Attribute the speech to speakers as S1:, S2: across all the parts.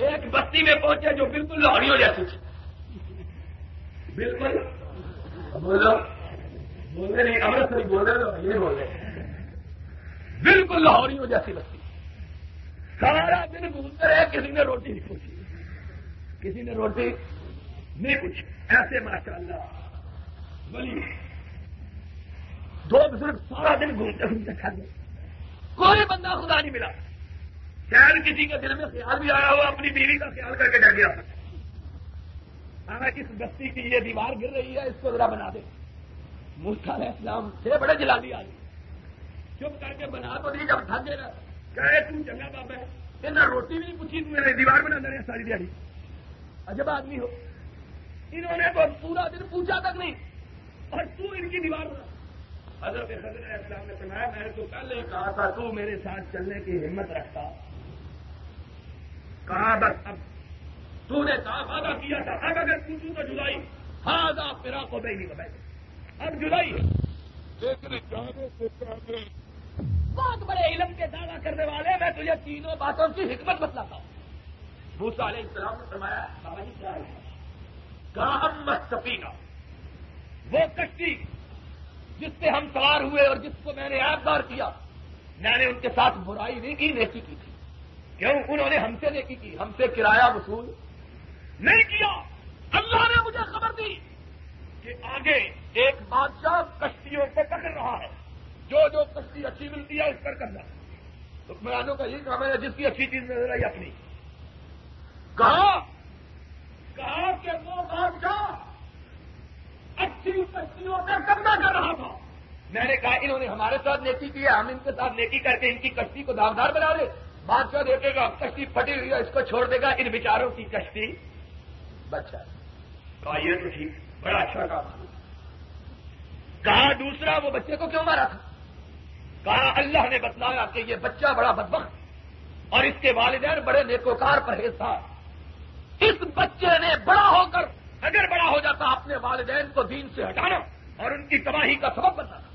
S1: ایک بستی میں پہنچے جو بالکل لاہوریوں جیسی تھی۔ بالکل۔ بولو۔ بولتے نہیں امرتسری بول رہے یہ بول رہے بالکل لاہوریوں جیسی بستی۔ سارا دن گھومتے رہے کسی نے روٹی نہیں پوچھی۔ کسی نے روٹی نہیں پوچھی۔ ایسے ماشاء اللہ بولی دو بزرگ سارا دن گھومتے گھومتے کھا گئے۔ کوئی بندہ خدا نہیں ملا۔ شاید کسی کے دل میں، خیال بھی آیا ہوا، اپنی بیوی کا خیال کر کے ڈر گیا۔ اس بستی کی یہ دیوار گر رہی ہے، اس کو ذرا بنا دے۔ موسا علیہ السلام سے بڑے جلالی آ چپ کر کے بنا تو نہیں، جب تھک گئے کہ تم چنگا بابا ہے۔ نہ روٹی بھی نہیں پوچھی تم نے دیوار بنا دے ساری دیہی عجب آدمی ہو۔ انہوں نے تو پورا دن پوچھا تک نہیں۔ اور تو ان کی دیوار بنا۔ حضرت حضرت اسلام نے سنایا میں نے تو پہلے کہا تھا، تو میرے ساتھ چلنے کی ہمت رکھتا۔ کہا تو نے کہا، وعدہ کیا تھا۔ اب اگر پوچھوں تو جلائی ہاں پھرا کو بہت نہیں بیٹھے اب جلائی بہت بڑے علم کے دعویٰ کرنے والے، میں تجھے تینوں باتوں کی حکمت بتلاتا ہوں۔ بھوسا علیہ السلام نے فرمایا، بابا جی کیا ہے؟ کہاں مستفی کا وہ کشتی جس سے ہم سوار ہوئے اور جس کو میں نے یادگار کیا، میں نے ان کے ساتھ برائی نہیں کی، نیکی کی تھی۔ کیوں؟ انہوں نے ہم سے نیکی کی ہم سے کرایہ وصول نہیں کیا۔ اللہ نے مجھے خبر دی کہ آگے ایک بادشاہ کشتیوں سے پکڑ رہا ہے۔ جو جو کشتی اچھی ملتی ہے اس پر کرنا۔ حکمرانوں کا یہی کام ہے جس کی اچھی چیز نظر آئی اپنی۔ کہا کہا کہ وہ بادشاہ اچھی کشتیوں سے قبضہ کر رہا تھا۔ میں نے کہا انہوں نے ہمارے ساتھ نیکی کی ہے ہم ان کے ساتھ نیکی کر کے ان کی کشتی کو داغدار بنا دے بادشاہ دیکھے گا کشتی پھٹی ہوئی ہے اس کو چھوڑ دے گا ان بیچاروں کی کشتی۔ بچہ۔ کہا یہ تو ٹھیک۔ بڑا اچھا کام۔ کہا دوسرا وہ بچے کو کیوں مارا تھا؟ کہا اللہ نے بتلایا کہ یہ بچہ بڑا بدبخت اور اس کے والدین بڑے نیکوکار پرہیز تھا اس بچے نے بڑا ہو کر اگر بڑا ہو جاتا اپنے والدین کو دین سے ہٹانا اور ان کی تباہی کا سبب بنانا۔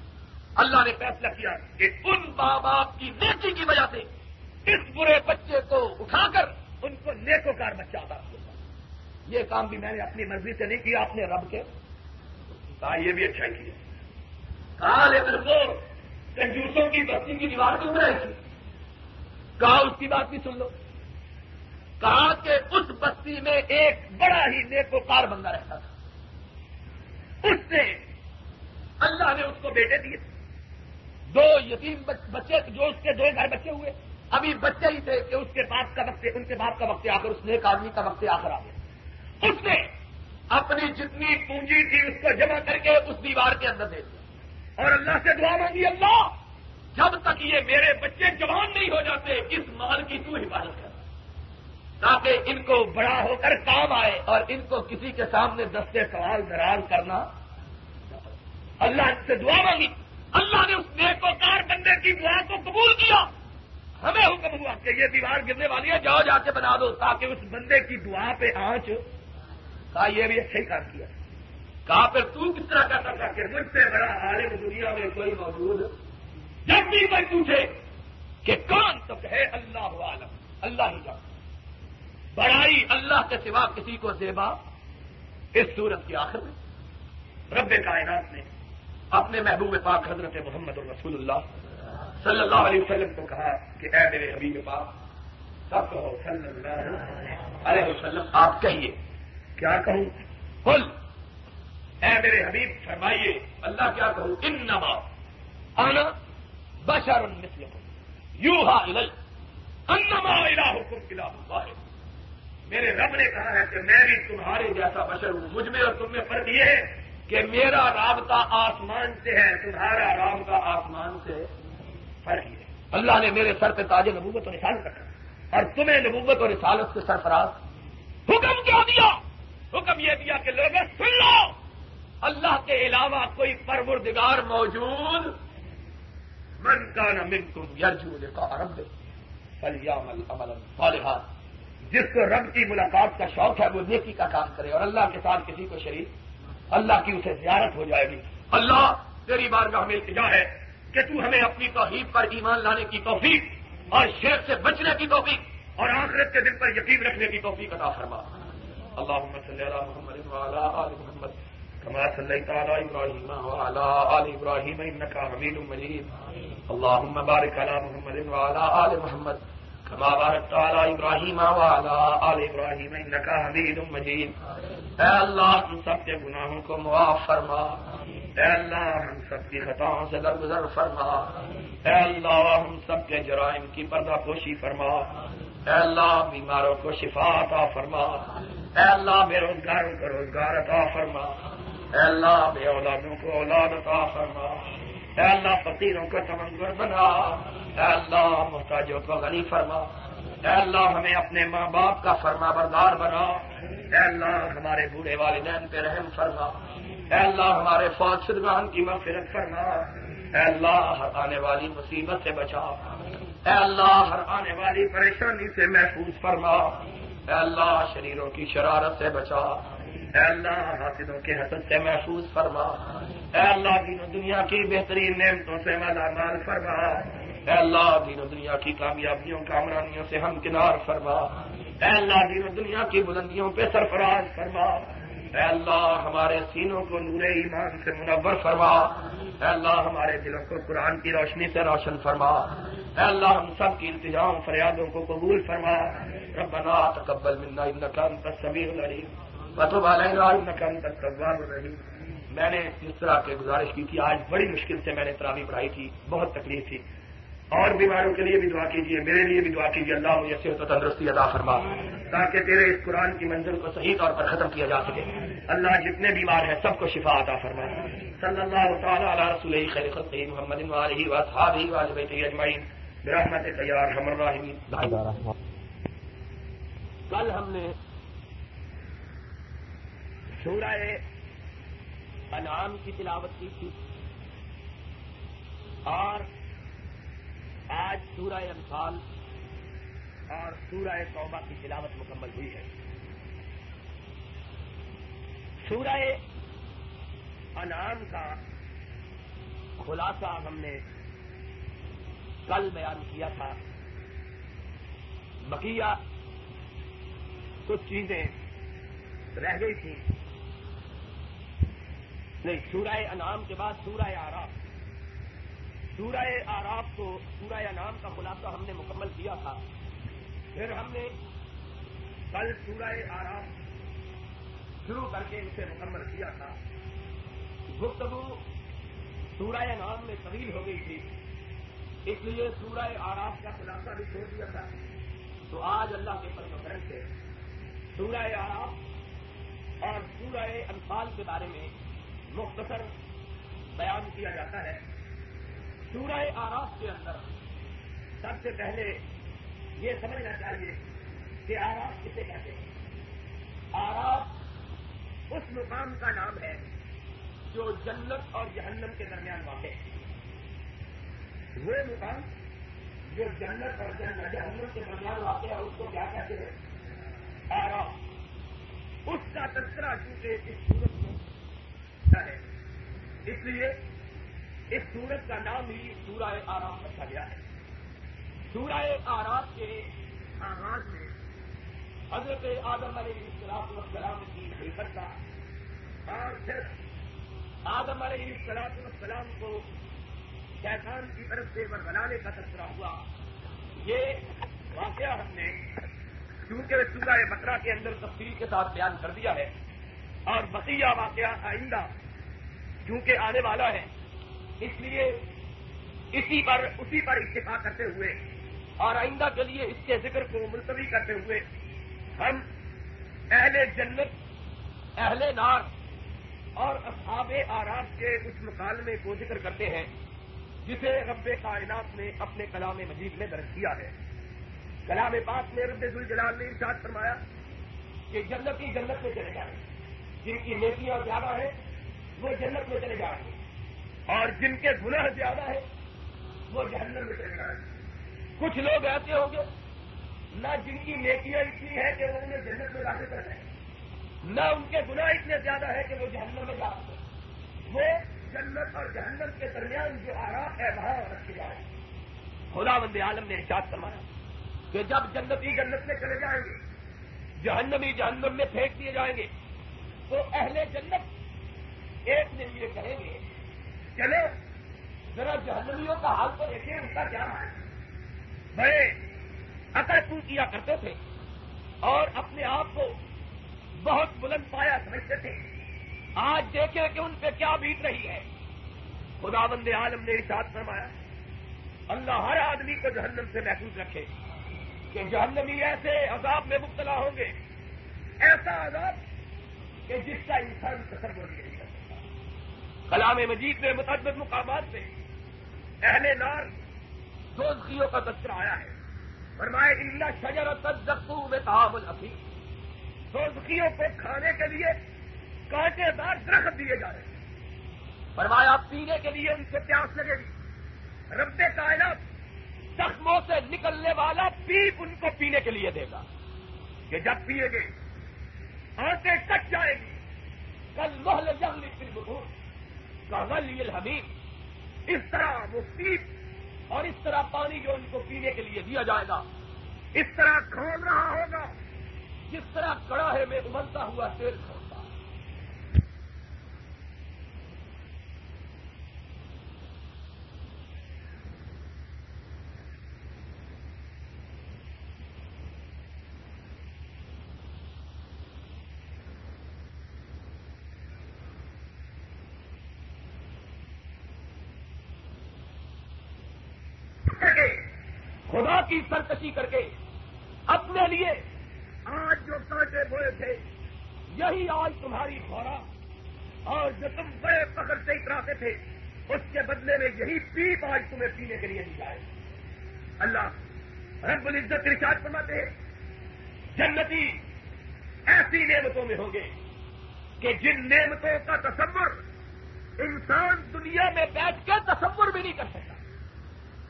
S1: اللہ نے فیصلہ کیا کہ ان ماں باپ کی نیکی کی وجہ سے اس برے بچے کو اٹھا کر ان کو نیکو کار بچہ آتا یہ کام بھی میں نے اپنی مرضی سے نہیں کیا، اپنے رب کے۔ کہا، یہ بھی اچھا کیا۔ کہا لیکن وہ کنجوسوں کی بستی کی دیوار کیوں رہی تھی؟ کہا، اس کی بات بھی سن لو۔ کہا کہ اس بستی میں ایک بڑا ہی نیکوکار بندہ رہتا تھا۔ اس نے اللہ نے اس کو بیٹے دیے۔ دو یتیم بچے، جو اس کے دو گھر بچے ہوئے ابھی بچے ہی تھے کہ اس کے باپ کا وقت ان کے باپ کا وقت آ کر اس نیک آدمی کا وقت آ کر آ گیا اس نے اپنی جتنی پونجی تھی اس کو جمع کر کے اس دیوار کے اندر دے دیا۔ اور اللہ سے دعا مانگی، اللہ، جب تک یہ میرے بچے جوان نہیں ہو جاتے، اس مال کی تو حفاظت کر۔ تاکہ ان کو بڑا ہو کر کام آئے اور ان کو کسی کے سامنے دستے سوال دراز کرنا۔ اللہ سے دعا مانگی۔ اللہ نے اس نیک و کار بندے کی دعا کو قبول کیا۔ ہمیں حکم ہوا کہ یہ دیوار گرنے والی ہے، جاؤ جا کے بنا دو، تاکہ اس بندے کی دعا پہ آنچ کہا یہ بھی اچھا ہی کام کیا۔ کہا پھر تو کس طرح کا تھا کہ مجھ سے بڑا عالم دنیا میں کوئی موجود جب بھی کوئی پوچھے کہ کون تو کہے، اللہ عالم، اللہ ہی جانتا بڑائی اللہ کے سوا کسی کو زیبا اس صورت کی آخر میں رب کائنات نے اپنے محبوب پاک حضرت محمد الرسول اللہ صلی اللہ علیہ وسلم کو کہا کہ اے میرے حبیب پاک، سب کہو، صلی اللہ علیہ وسلم، آپ کہیے۔ کیا کہوں؟ بول اے میرے حبیب، فرمائیے، اللہ کیا کہوں؟ ان نما آنا بشر یو ہا انما الہ حکم الہ واحد۔ میرے رب نے کہا ہے کہ میں بھی تمہارے جیسا بشر ہوں۔ مجھ میں اور تم میں فرق یہ ہے کہ میرا رابطہ آسمان سے ہے، تمہارا رابطہ آسمان سے فرق یہ اللہ نے میرے سر پہ تاج نبوت اور رسالت رکھا۔ اور تمہیں نبوت اور رسالت کے سرفراز۔ حکم کیا دیا؟ حکم یہ دیا کہ لوگ سن لو۔ اللہ کے علاوہ کوئی پروردگار موجود۔ من کا نہ من تم یرجو کا رب فلیامل عمل جس کو رب کی ملاقات کا شوق ہے، وہ نیکی کا کام کرے اور اللہ کے ساتھ کسی کو شریک۔ اللہ کی اسے زیارت ہو جائے گی۔ اللہ، تیری بار کا التجا ہے۔ کہ تو ہمیں اپنی توحید پر ایمان لانے کی توفیق اور شیر سے بچنے کی توفیق اور آخرت کے دن پر یقین رکھنے کی توفیق عطا فرما۔ اللہ محمد محمد كما صليت على إبراهيم وعلى آل إبراهيم إنك حميد مجيد اللهم بارك على محمد وعلى آل محمد كما باركت على إبراهيم وعلى آل إبراهيم إنك حميد مجيد اے اللہ، ہم سب کے گناہوں کو معاف فرما۔ اے اللہ، ہم سب کی خطاؤں سے درگزر فرما۔ اے اللہ، ہم سب کے جرائم کی پردہ پوشی فرما۔ اے اللہ، بیماروں کو شفا عطا فرما۔ اے اللہ، بے روزگاروں کو روزگار عطا فرما۔ اے اللہ، بے اولادوں کو اولاد عطا فرما۔ اے اللہ، فقیروں کو تمنگر بنا۔ اے اللہ، محتاجوں کو غنی فرما۔ اے اللہ، ہمیں اپنے ماں باپ کا فرما بردار بنا۔ اے اللہ، ہمارے بوڑھے والدین پہ رحم فرما۔ اے اللہ، ہمارے فوج شدگان کی مغفرت فرما۔ اے اللہ، ہر آنے والی مصیبت سے بچا۔ اے اللہ، ہر آنے والی پریشانی سے محفوظ فرما۔ اے اللہ، شریروں کی شرارت سے بچا۔ اے اللہ حاصلوں کے حسد سے محفوظ فرما۔ اے اللہ، دین و دنیا کی بہترین نعمتوں سے مالا مال فرما۔ اے اللہ دین و دنیا کی کامیابیوں کامرانیوں سے ہم کنار فرما۔ اے اللہ دین و دنیا کی بلندیوں پہ سرفراز فرما۔ اے اللہ ہمارے سینوں کو نور ایمان سے منور فرما۔ اے اللہ ہمارے دلوں کو قرآن کی روشنی سے روشن فرما۔ اے اللہ ہم سب کی انتظام فریادوں کو قبول فرما۔ ربنا تقبل منا انك انت السميع العليم میں نے جس طرح کے گزارش کی تھی آج بڑی مشکل سے میں نے تراوی پڑھائی تھی، بہت تکلیف تھی۔ اور بیماروں کے لیے بھی دعا کیجیے میرے لیے بھی دعا کیجیے اللہ مجھے صحت و تندرستی ادا فرما تاکہ تیرے اس قرآن کی منزل کو صحیح طور پر ختم کیا جا سکے۔ اللہ جتنے بیمار ہیں سب کو شفا عطا فرما۔ صلی اللہ تعالیٰ علی رسول خیر خلق محمد علیہ اجمعین۔ برحمت تیار ہمر کل ہم نے سورہ انعام کی تلاوت کی تھی۔ اور آج سورہ انفال اور سورہ توبہ کی تلاوت مکمل ہوئی ہے۔ سورہ انعام کا خلاصہ ہم نے کل بیان کیا تھا۔ بقیہ کچھ چیزیں رہ گئی تھیں۔ نہیں، سورہ انعام کے بعد سورہ آراف سورہ آراف کو، سورہ انعام کا خلاصہ ہم نے مکمل کیا تھا۔ پھر ہم نے کل سورہ آراف شروع کر کے اسے مکمل کیا تھا۔ گفتگو سورہ انعام میں طویل ہو گئی تھی۔ اس لیے سورہ آراف کا خلاصہ بھی چھوڑ دیا تھا۔ تو آج اللہ کے پر سے سورہ آراف اور سورہ انفال کے بارے میں مختصر بیان کیا جاتا ہے۔ سورہ آراف کے اندر سب سے پہلے یہ سمجھنا چاہیے کہ آراف کسے کہتے ہیں؟ آراف اس مقام کا نام ہے جو جنت اور جہنم کے درمیان واقع ہے۔ وہ مقام جو جنت اور جہنم کے درمیان واقع ہے، اس کو کیا کہتے ہیں؟ آراف اس کا تذکرہ چونکہ اس صورت میں ہے۔ اس لیے اس سورج کا نام ہی سورہ آرام رکھا گیا ہے۔ سورہ آرام کے آغاز میں حضرت آدم علیہ السلام السلام کی حفظ کا اور پھر آدم علیہ السلام السلام کو شیطان کی طرف سے بنانے کا تذکرہ ہوا۔ یہ واقعہ ہم نے کیونکہ سورہ بکرا کے اندر تفصیل کے ساتھ بیان کر دیا ہے اور بقیہ واقعہ آئندہ کیونکہ آنے والا ہے اس لیے اسی پر اسی پر اتفاق کرتے ہوئے اور آئندہ کے لیے اس کے ذکر کو ملتوی کرتے ہوئے ہم اہل جنت، اہل نار اور اصحاب آرام کے اس مکالمے کو ذکر کرتے ہیں، جسے رب کائنات نے اپنے کلام مجید میں درج کیا ہے۔ کلام پاک میں رب الجلال نے ارشاد فرمایا کہ جنت ہی جنت میں چلے جائیں۔ جن کی نیکیاں زیادہ ہیں، وہ جنت میں چلے جائیں گے۔ اور جن کے گناہ زیادہ ہیں، وہ جہنم میں چلے جائیں گے کچھ لوگ ایسے ہوں گے، نہ جن کی نیکیاں اتنی ہے کہ وہ انہیں جنت میں داخل کر رہے ہیں نہ ان کے گناہ اتنے زیادہ ہے کہ وہ جہنم میں جا سکتے وہ جنت اور جہنم کے درمیان جو آرام ہے وہاں رکھے جائیں خدا بند عالم نے ارشاد فرمایا کہ جب جنتی جنت میں چلے جائیں گے جہنمی جہنم میں پھینک دیے جائیں گے، تو اہل جنت ایک دن یہ کہیں گے چلے۔ ذرا جہنمیوں کا حال تو دیکھیں ان کا کیا ہے بڑے اکڑ تو کیا کرتے تھے اور اپنے آپ کو بہت بلند پایا سمجھتے تھے۔ آج دیکھیں کہ ان پہ کیا بیت رہی ہے۔ خدا بند عالم نے ارشاد فرمایا، اللہ ہر آدمی کو جہنم سے محفوظ رکھے کہ جہنمی ایسے عذاب میں مبتلا ہوں گے، ایسا عذاب کہ جس کا انسان تصور نہیں کلام مجید میں متعدد مقامات سے اہل نار دوزخیوں کا تذکرہ آیا ہے۔ فرمائے اللہ شجر تدقو میں تعامل ابھی دوزخیوں کو کھانے کے لیے کانٹے دار درخت دیے جا رہے ہیں۔ فرمایا پینے کے لیے ان سے پیاس لگے گی۔ رب کائنات زخموں سے نکلنے والا پیپ ان کو پینے کے لیے دے گا کہ جب پیے گے، آنکھیں کٹ جائے گی۔ کل محل جنگ فلم کا حمید اس طرح وہ اور اس طرح پانی جو ان کو پینے کے لیے دیا جائے گا، اس طرح کھول رہا ہوگا۔ جس طرح کڑاہے میں ابلتا ہوا تیل کھول خدا کی سرکشی کر کے اپنے لیے آج جو کانٹے بوئے تھے، یہی آج تمہاری خورا۔ اور جو تم بڑے پکڑ سے اتراتے تھے، اس کے بدلے میں یہی پیپ آج تمہیں پینے کے لیے دی جائے۔ اللہ رب العزت رچارج فرماتے ہیں، جنتی ایسی نعمتوں میں ہوں گے کہ جن نعمتوں کا تصور انسان دنیا میں بیٹھ کے تصور بھی نہیں کر سکتا۔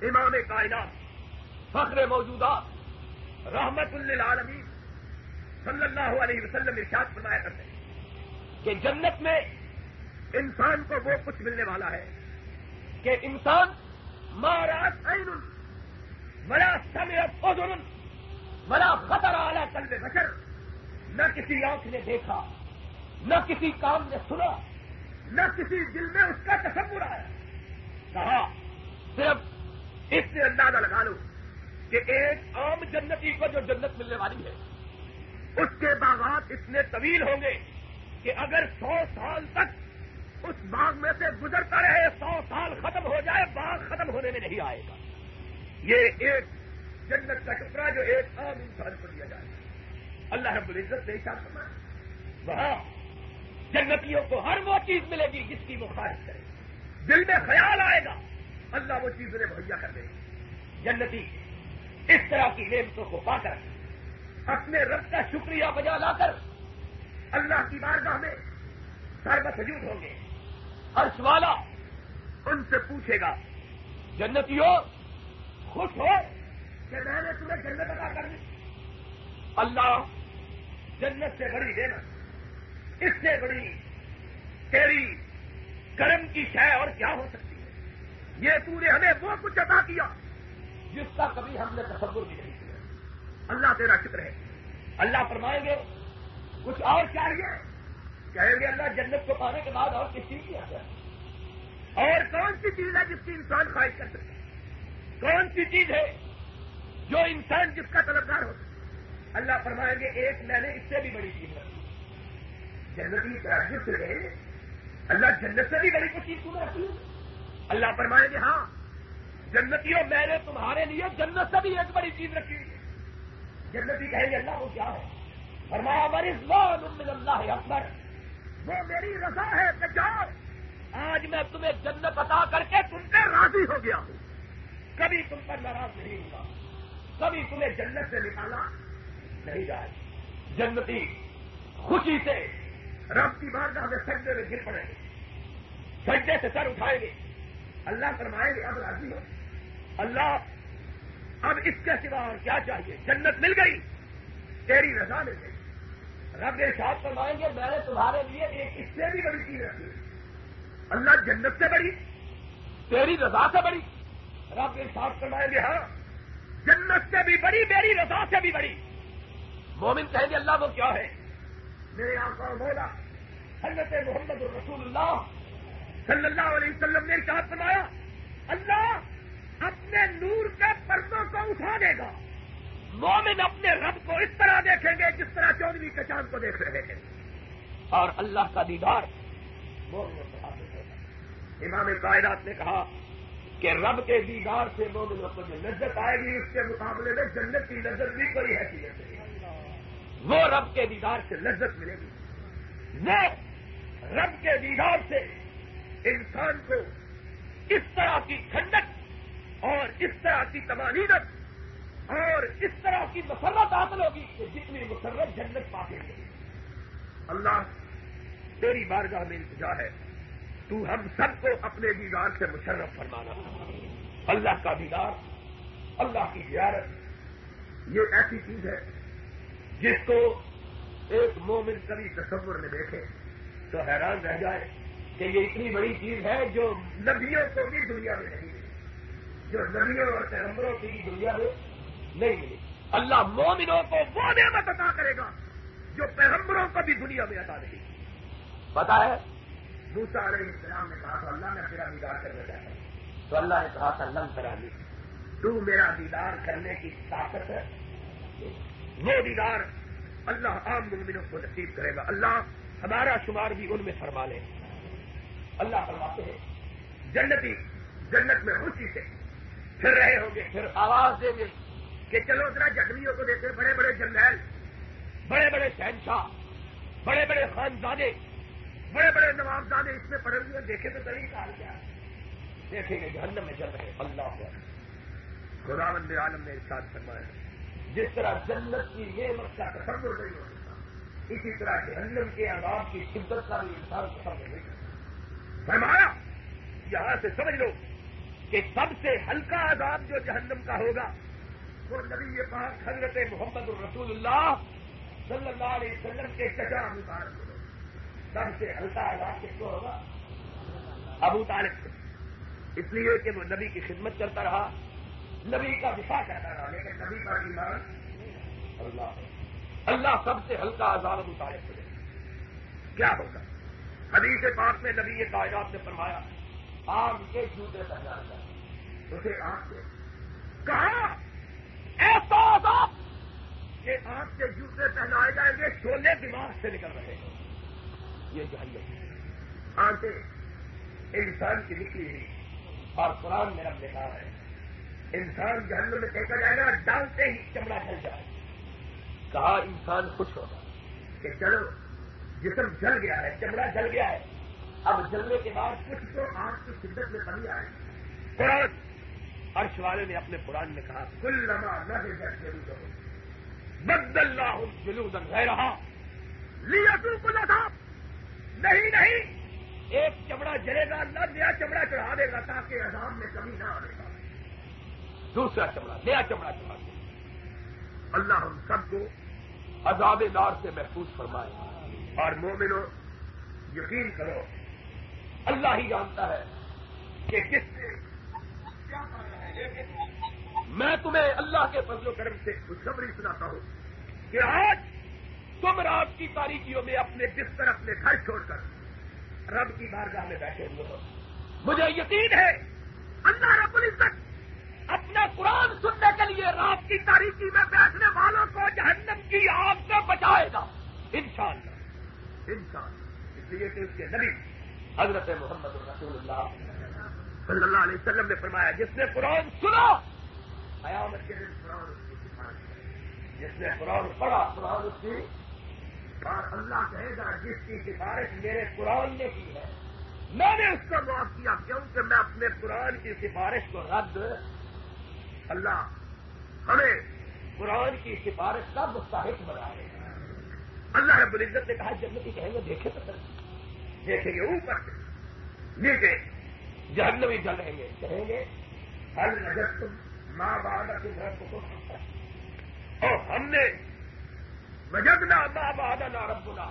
S1: امام کائنات فخر موجودات رحمت للعالمین صلی اللہ علیہ وسلم ارشاد فرمایا کرتے ہیں کہ جنت میں انسان کو وہ کچھ ملنے والا ہے کہ انسان مہاراج عین ملا سمت اوزن ملا خطر اعلی قلب بشر نہ کسی آنکھ نے دیکھا، نہ کسی کام نے سنا، نہ کسی دل میں اس کا تصور آیا۔ کہا، صرف اس سے اندازہ لگا لو کہ ایک عام جنتی کو جو جنت ملنے والی ہے، اس کے باغات اتنے طویل ہوں گے کہ اگر سو سال تک اس باغ میں سے گزرتا رہے، سو سال ختم ہو جائے، باغ ختم ہونے میں نہیں آئے گا۔ یہ ایک جنت کا ٹکڑا جو ایک عام انسان کو دیا جائے گا۔ اللہ رب العزت نے کرنا وہاں جنتیوں کو ہر وہ چیز ملے گی جس کی وہ خواہش کرے۔ دل میں خیال آئے گا، اللہ وہ چیز انہیں مہیا کر دے گی جنتی اس طرح کی نعمتوں کو پا کر اپنے رب کا شکریہ بجا لا کر اللہ کی بارگاہ میں سربت وجود ہوں گے۔ ہر والا ان سے پوچھے گا، جنتیوں، خوش ہو کہ میں نے تمہیں جنت ادا کر دی۔ اللہ، جنت سے بڑی دینا اس سے بڑی تیری کرم کی شے اور کیا ہو سکتی ہے؟ یہ تو نے ہمیں وہ کچھ ادا کیا۔ جس کا کبھی ہم نے تصور بھی نہیں کیا۔ اللہ تیرا شکر ہے۔ اللہ فرمائیں گے، کچھ اور چاہیے کہیں گے اللہ، جنت کو پانے کے بعد اور کس چیز کی ہے اور کون سی چیز ہے جس کی انسان خواہش کر سکتا ہے؟ کون سی چیز ہے جو انسان جس کا طلبدار ہو سکتا اللہ فرمائیں گے، ایک میں نے اس سے بھی بڑی چیز رکھی۔ جنت کی سے اللہ جنت سے بھی بڑی کچھ چیز تم رکھی اللہ فرمائیں گے ہاں جنتیوں میں نے تمہارے لیے جنت سے بھی ایک بڑی چیز رکھی۔ ہے جنتی کہیں گے، اللہ وہ کیا ہے؟ فرمایا من اللہ اکبر وہ میری رضا ہے جاؤ آج میں تمہیں جنت عطا کر کے تم سے راضی ہو گیا ہوں۔ کبھی تم پر ناراض نہیں ہوا۔ کبھی تمہیں جنت سے نکالا نہیں جائے جنتی خوشی سے رب کی بارگاہ میں سجدے میں گر پڑیں گے سجدے سے سر اٹھائیں گے۔ اللہ فرمائیں گے، اب راضی ہو۔ اللہ، اب اس کے سوا اور کیا چاہیے؟ جنت مل گئی، تیری رضا مل گئی۔ رب ارشاد فرمائیں گے، میں نے تمہارے لیے ایک اس سے بھی بڑی چیز رکھی۔ اللہ جنت سے بڑی، تیری رضا سے بڑی۔ رب ارشاد فرمائیں گے ہاں جنت سے بھی بڑی، میری رضا سے بھی بڑی۔ مومن کہیں گے، اللہ وہ کیا ہے؟ میرے آقا مولا، حضرت محمد الرسول اللہ صلی اللہ علیہ وسلم نے کیا فرمایا، اللہ اپنے نور کے پردوں کو اٹھا دے گا؟ مومن اپنے رب کو اس طرح دیکھیں گے جس طرح چودھری کے چاند کو دیکھ رہے ہیں۔ اور اللہ کا دیدار۔ امام کائنات نے کہا کہ رب کے دیدار سے مومنوں کو جو لذت آئے گی، اس کے مقابلے میں جنت کی لذت بھی کوئی حیثیت نہیں وہ رب کے دیدار سے لذت ملے گی۔ وہ رب کے دیدار سے انسان کو اس طرح کی ٹھنڈک اور اس طرح کی تمانیت اور اس طرح کی مسرت حاصل ہوگی کہ جتنی مسرت جنت پاتے ہیں اللہ، تیری بارگاہ میں التجا ہے۔ تو ہم سب کو اپنے دیدار سے مشرف فرمانا۔ اللہ کا دیدار، اللہ کی زیارت، یہ ایسی چیز ہے جس کو ایک مومن کبھی تصور میں دیکھے۔ تو حیران رہ جائے کہ یہ اتنی بڑی چیز ہے جو نبیوں کو بھی دنیا میں نہیں۔ جو نبیوں اور پیغمبروں کی دنیا میں نہیں ملی۔ اللہ مومنوں کو وہ نعمت عطا کرے گا جو پیغمبروں کو بھی دنیا میں عطا نہیں۔ پتا ہے دوسرا علیہ السلام نے کہا تو اللہ میں تیرا دیدار کرنا چاہتا ہوں تو اللہ نے کہا تھا لم کرا لی تو میرا دیدار کرنے کی طاقت ہے۔ وہ دیدار اللہ عام ممکنوں کو نصیب کرے گا۔ اللہ ہمارا شمار بھی ان میں فرما لے۔ اللہ فرماتے ہیں، جنتی، جنت میں خوشی سے۔ پھر رہے ہوں گے۔ پھر آواز دیں گے۔ کہ چلو ذرا جگمیوں کو دیکھیں بڑے بڑے جنرل بڑے بڑے شہنشاہ بڑے بڑے خانزادے بڑے بڑے نوابزادے اس میں پڑے ہوئے دیکھے تو صحیح کہا کیا دیکھیں گے جہنم میں چل رہے اللہ خدا بند عالم نے ارشاد فرمایا جس طرح جنت کی نعمت کا تصور نہیں ہو سکتا اسی طرح جہنم کے عذاب کی شدت کا بھی انسان تصور نہیں سکتا۔ فرمایا یہاں سے سمجھ لو کہ سب سے ہلکا عذاب جو جہنم کا ہوگا وہ نبی یہ پاک حضرت محمد الرسول اللہ صلی اللہ علیہ وسلم کے چچا مبارک سب سے ہلکا عذاب کس کو ہوگا؟ ابو طالب سے۔ اس لیے کہ وہ نبی کی خدمت کرتا رہا، نبی کا دفاع کرتا رہا، لیکن نبی کا ایمان اللہ اللہ سب سے ہلکا عذاب ابو طالب سے۔ کیا ہوگا؟ حدیث پاک میں نبی یہ کائنات نے فرمایا آم کے جوتے پہنا جائے اسے آنکھ سے کہا ایسا عذاب کہ آنکھ کے جوتے پہنائے جائیں گے شولے دماغ سے نکل رہے ہیں۔ یہ جہنم۔ آنکھیں انسان کی نکلی ہوئی اور قرآن میرا کہا ہے۔ انسان جہنم میں دیکھا جائے گا ڈالتے ہی چمڑا جل جائے۔ کہا انسان خوش ہوگا کہ چلو جسم جل گیا ہے چمڑا جل گیا ہے۔ اب جلنے کے بعد کچھ تو آنکھ کی شدت میں کمی آئے قرآن عرش والے نے اپنے قرآن میں کہا کل لما نہ بد اللہ جلود رہا لیا تو تھا نہیں نہیں، ایک چمڑا جلے گا اللہ نیا چمڑا چڑھا دے گا تاکہ عذاب میں کمی نہ آئے گا دوسرا چمڑا، نیا چمڑا چڑھا دے۔ گا اللہ ہم سب کو عذاب دار سے محفوظ فرمائے۔ اور مومنو یقین کرو اللہ ہی جانتا ہے کہ کس سے کیا میں تمہیں اللہ کے فضل و کرم سے خوشخبری سناتا ہوں کہ آج تم رات کی تاریخیوں میں اپنے بستر اپنے گھر چھوڑ کر رب کی بارگاہ میں بیٹھے ہوئے ہو۔ مجھے یقین ہے اللہ رب العزت اپنا قرآن سننے کے لیے رات کی تاریخی میں بیٹھنے والوں کو جہنم کی آگ سے بچائے گا۔ انشاءاللہ۔ انشاءاللہ۔ اس لیے کہ اس کے نبی حضرت محمد رسول اللہ صلی اللہ علیہ وسلم نے فرمایا، جس نے قرآن سنا، قیامت کے دن قرآن اس کی سفارش جس نے قرآن پڑھا، قرآن اس کی اور اللہ کہے گا، جس کی سفارش میرے قرآن نے کی ہے۔ میں نے اس کو معاف کیا، کیونکہ میں اپنے قرآن کی سفارش کو رد، اللہ ہمیں قرآن کی سفارش کا مستحق بنائے اللہ رب العزت نے کہا جنتی کہیں گے، دیکھے تو دیکھیں گے اوپر سے نیچے جہنمی جل رہیں گے، کہیں گے ہر نظر تم ماں باپ تم رب کو اور ہم نے وجدنا ماں بہادا نہ رب نہ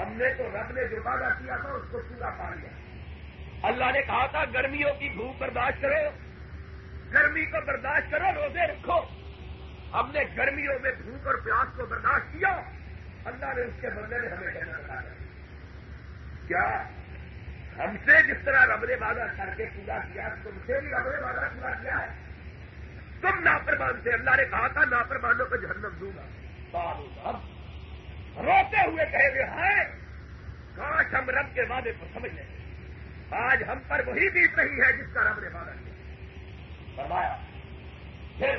S1: ہم نے تو رب نے جو وعدہ کیا تھا، اس کو پورا پا لیا۔ اللہ نے کہا تھا، گرمیوں کی دھوپ برداشت کرو۔ گرمی کو برداشت کرو، روزے رکھو۔ ہم نے گرمیوں میں بھوک اور پیاس کو برداشت کیا۔ اللہ نے اس کے بدلے میں ہمیں کہنا بتایا کیا ہم سے جس طرح رب نے وعدہ کر کے پورا کیا، تم سے بھی رب نے وعدہ پورا کیا ہے۔ تم نافرمان سے اللہ نے کہا تھا نافرمانوں کو جہنم دوں گا۔ اب روتے ہوئے کہے گے ہائے، کاش ہم رب کے وعدے کو سمجھ لیں۔ آج ہم پر وہی بیت رہی ہے جس کا رب نے وعدہ کیا۔ فرمایا، پھر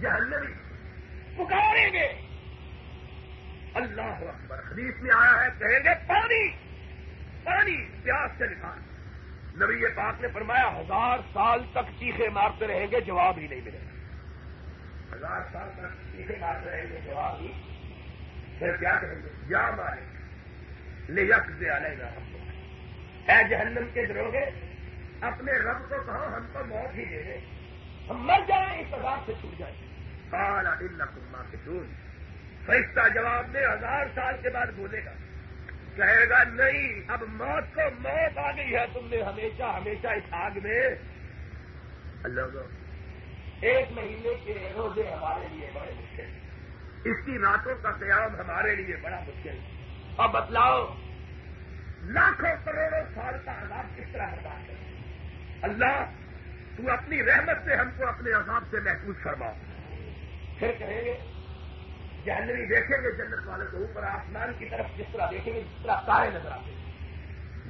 S1: جہنمی پکاریں گے۔ اللہ اکبر، حدیث میں آیا ہے، کہیں گے، پانی! پانی پیاس سے نکال نبی پاک نے فرمایا، ہزار سال تک چیخے مارتے رہیں گے، جواب ہی نہیں ملے گا۔ ہزار سال تک چیخے مارتے رہیں گے، جواب ہی پھر کیا کہیں گے؟ یا مارے لے یک دے آنے گا ہم کو اے جہنم کے دروگے، اپنے رب کو کہو ہم کو موت ہی دے دے۔ ہم مر جائیں، اس عذاب سے چھوٹ جائیں۔ کالا دن نہ کے دور فرشتہ جواب میں ہزار سال کے بعد بولے گا۔ کہے گا، نہیں، اب موت کو موت آ گئی ہے، تم نے ہمیشہ ہمیشہ اس آگ میں اللہ ایک مہینے کے روزے ہمارے لیے بڑے مشکل اس کی راتوں کا قیام ہمارے لیے بڑا مشکل اب بتلاؤ، لاکھوں کروڑوں سال کا عذاب کس طرح برداشت کرے اللہ، تو اپنی رحمت سے ہم کو اپنے عذاب سے محفوظ فرما پھر کہیں گے جہنوی دیکھیں گے، جنت والے کو اوپر آسمان کی طرف جس طرح دیکھیں گے، جس طرح تارے نظر آتے ہیں۔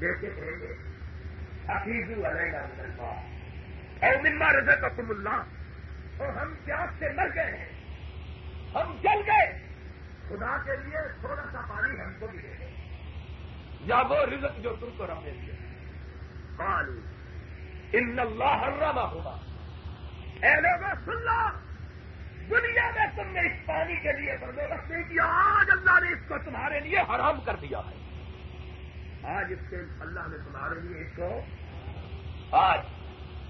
S1: دیکھتے کہیں گے۔ حقیقی والے گا اور مما رضا کا تم اللہ۔ اور ہم پیاس سے مر گئے ہیں۔ ہم جل گئے۔ خدا کے لیے تھوڑا سا پانی ہم کو بھی دے دیں یا وہ رزق جو تم کو رم دے دیا۔ ان اللہ حرما ہوگا اے لوگوں سن لو۔ دنیا میں تم نے اس پانی کے لیے بندوبست نہیں کیا آج اللہ نے اس کو تمہارے لیے حرام کر دیا ہے۔ آج اس کے اللہ نے تمہارے لیے اس کو آج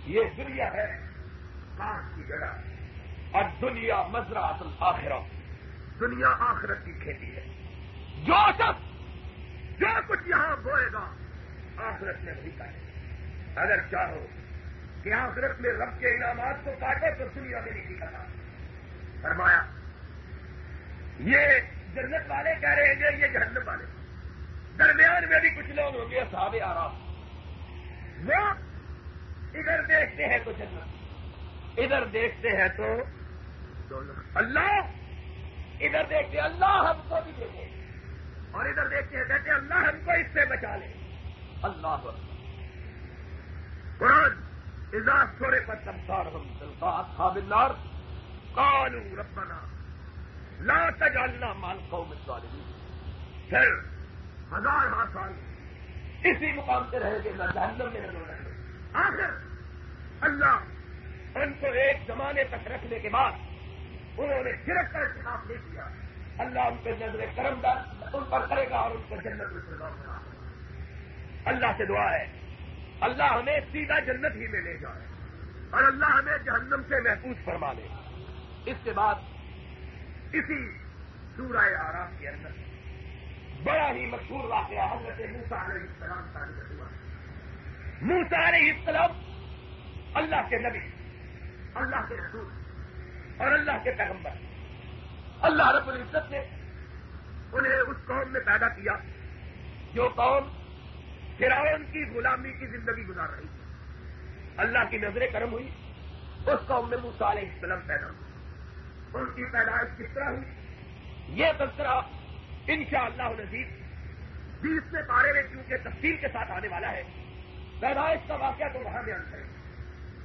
S1: یہ دنیا ہے کاش کی جگہ۔ اور دنیا مزرا اصل دنیا آخرت کی کھیتی ہے۔ جو سب جو کچھ یہاں بوئے گا، آخرت میں وہی کاٹے اگر چاہو کہ آخرت میں رب کے انعامات کو کاٹے تو دنیا میں نہیں کٹا فرمایا، یہ جنت والے کہہ رہے ہیں یہ جہنم والے۔ درمیان میں بھی کچھ لوگ ہوں گے صحاب آرام وہ ادھر دیکھتے ہیں تو جنت۔ ادھر دیکھتے ہیں تو اللہ ادھر دیکھتے اللہ ہم کو بھی دیکھے۔ اور ادھر دیکھتے ہیں، کہتے اللہ ہم کو اس سے بچا لے۔ اللہ قرآن اجاز چھوڑے پر تمسار ہم چلتا تھا بلار کالو ربنا لا تجعلنا مال قوم الظالمین پھر ہزار ہاں سال اسی مقام سے رہے گے نہ جہنم میں نہ رہے آخر اللہ ان کو ایک زمانے تک رکھنے کے بعد انہوں نے صرف کا انتخاب نہیں کیا. اللہ ان پہ نظر کرم دار ان پر کرے گا اور ان کو جنت میں کرنا اللہ سے دعا ہے. اللہ ہمیں سیدھا جنت ہی میں لے جائے اور اللہ ہمیں جہنم سے محفوظ فرما لے اس کے بعد اسی سورہ آرام کے اندر بڑا ہی مشہور واقعہ حضرت موسا علیہ السلام کا ہوا۔ موسا علیہ السلام اللہ کے نبی، اللہ کے رسول اور اللہ کے پیغمبر۔ اللہ رب العزت نے انہیں اس قوم میں پیدا کیا جو قوم فرعون کی غلامی کی زندگی گزار رہی تھی۔ اللہ کی نظر کرم ہوئی، اس قوم میں موسا علیہ السلام پیدا ہوئی۔ ان کی پیدائش کس طرح ہوئی؟ یہ تذکرہ ان شاء اللہ نزید بیسویں پارے میں کیونکہ تفصیل کے ساتھ آنے والا ہے، پیدائش کا واقعہ تو وہاں بیان کریں۔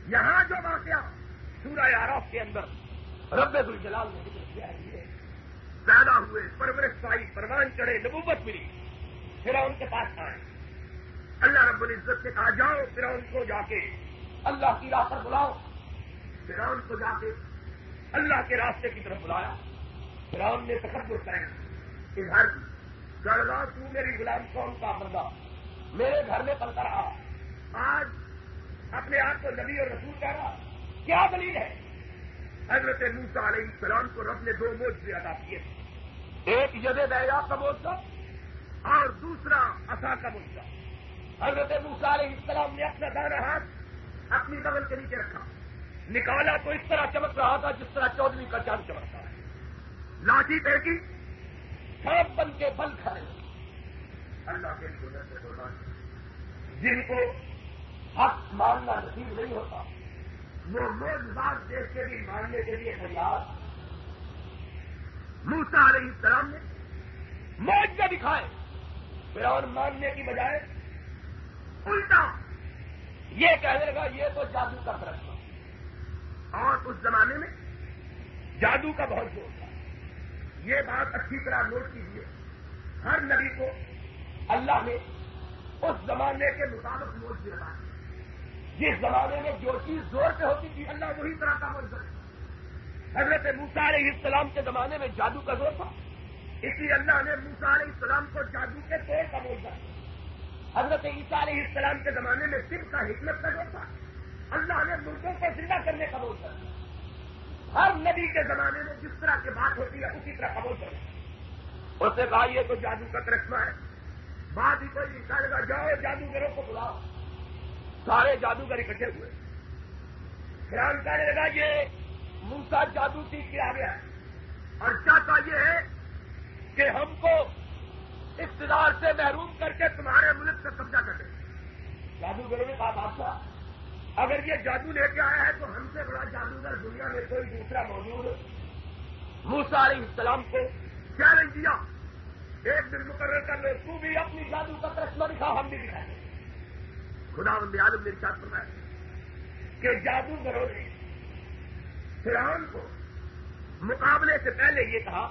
S1: یہاں جو واقعہ سورہ آراف کے اندر رب الجلال نے ذکر کیا ہے پیدا ہوئے، پرورش پائی، پروان چڑھے، نبوت ملی پھر ان کے پاس آئے۔ اللہ رب العزت سے کہا، جاؤ پھر ان کو جا کے، اللہ کی راہ پر بلاؤ پھر ان کو جا کے اللہ کے راستے کی طرف بلایا۔ فرام نے تکبر کریں۔ کہ گھر گڑگا تو میری غلام قوم کا بندہ؟ میرے گھر میں پلتا رہا۔ آج اپنے آپ کو نبی اور رسول کہہ رہا۔ کیا دلیل ہے؟ حضرت موسا علیہ السلام کو رب نے دو موج سے ادا کیے۔ ایک ید بیگا کا موجہ اور دوسرا اصا کا موجہ حضرت موسا علیہ السلام نے اپنا دانا ہاتھ اپنی بغل کے نیچے رکھا۔ نکالا تو اس طرح چمک رہا تھا جس طرح چودھری کا چاند چمکتا ہے لاٹھی پھینکی، سانپ بن کے بل کھڑے۔ اللہ کے جن کو حق ماننا نصیب نہیں ہوتا، وہ موج بات دیکھ کے بھی ماننے کے لیے تیار۔ موسا علیہ السلام نے موج کا دکھائے۔ پھر اور ماننے کی بجائے الٹا یہ کہنے لگا، یہ تو جادو کا تھا اور اس زمانے میں جادو کا بہت زور تھا۔ یہ بات اچھی طرح نوٹ کیجیے ہر نبی کو اللہ نے اس زمانے کے مطابق نوٹ دیا۔ جس زمانے میں جو چیز زور پہ ہوتی تھی، اللہ وہی طرح کا موج کرے حضرت موسا علیہ السلام کے زمانے میں جادو کا زور تھا، اس لیے اللہ نے موسا علیہ السلام کو جادو کے طور کا موجود دیا۔ حضرت عیسیٰ علیہ السلام کے زمانے میں صرف کا حکمت کا جو تھا۔ اللہ نے ملکوں کو زندہ کرنے کا بول کر ہر نبی کے زمانے میں جس طرح کی بات ہوتی ہے، اسی طرح قبول کر اس نے کہا، یہ تو جادو کا کرشمہ ہے۔ بات ہی کوئی کہے گا جاؤ جادوگروں کو بلاؤ۔ سارے جادوگر اکٹھے ہوئے۔ خیال کہنے لگا، یہ موسا جادو سیکھ کے آ گیا ہے؟ اور چاہتا یہ ہے کہ ہم کو اقتدار سے محروم کر کے تمہارے ملک کا قبضہ کر دیں جادوگروں نے کہا، بادشاہ اگر یہ جادو لے کے آیا ہے تو ہم سے بڑا جادوگر دنیا میں کوئی دوسرا موجود موسا علیہ السلام کو چیلنج دیا ایک دن مقرر کر لے، تو بھی اپنی جادو کا کرشمہ دکھا ہم بھی دکھائیں۔ خدا بند عالم میری ساتھ فرمایا کہ جادوگروں نے فرعون کو مقابلے سے پہلے یہ کہا،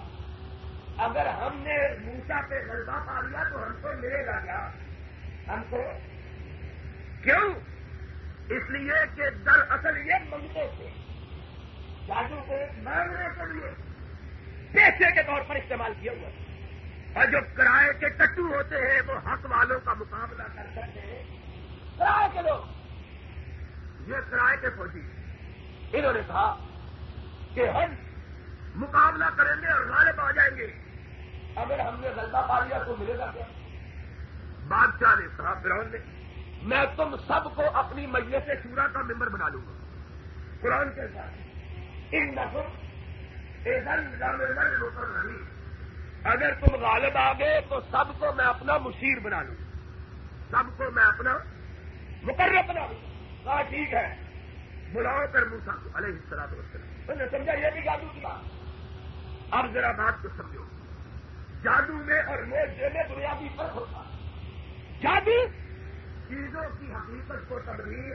S1: اگر ہم نے موسا پہ غلبہ پا لیا تو ہم کو ملے گا کیا؟ ہم کو کیوں؟ اس لیے کہ در اصل یہ منگتے تھے جادو کو مانگنے کے لیے پیسے کے طور پر استعمال کیا ہوا اور جو کرائے کے ٹٹو ہوتے ہیں، وہ حق والوں کا مقابلہ کر سکتے ہیں۔ کرائے کے لوگ۔ یہ کرائے کے فوجی انہوں نے کہا کہ ہم مقابلہ کریں گے اور غالب آ جائیں گے۔ اگر ہم نے غلطہ پا لیا تو ملے گا کیا؟ بادشاہ نے کہا فرون نے میں تم سب کو اپنی مجلس سے شورا کا ممبر بنا لوں گا۔ قرآن کے ساتھ۔ ان نہیں اگر تم غالب آ گئے تو سب کو میں اپنا مشیر بنا لوں سب کو میں اپنا مقرر بنا لوں کہا ٹھیک ہے۔ بلاؤ کر موسا علیہ السلام تم نے سمجھا، یہ بھی جادو کی بات۔ اب ذرا بات کو سمجھو۔ جادو میں اور موجے میں بنیادی فرق ہوتا جادو چیزوں کی حقیقت کو تبدیل